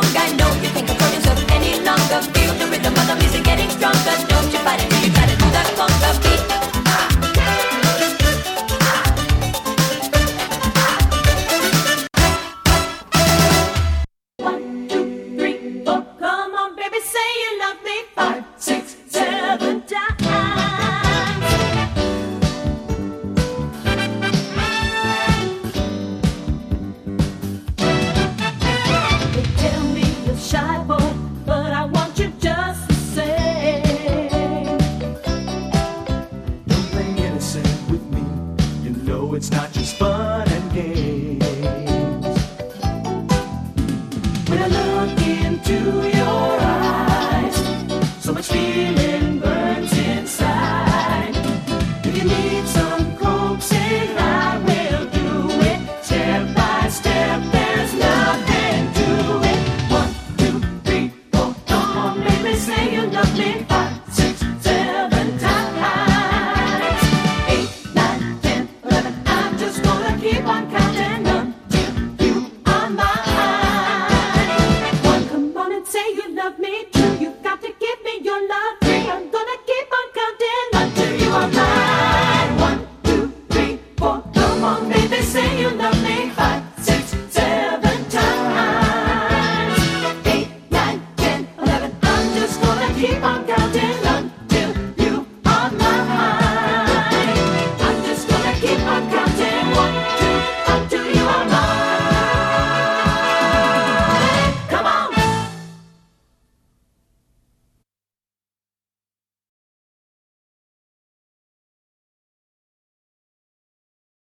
I know you can't control yourself any longer. Feel the rhythm of the music getting stronger. No. just gonna keep on counting.